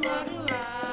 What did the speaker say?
Manuel.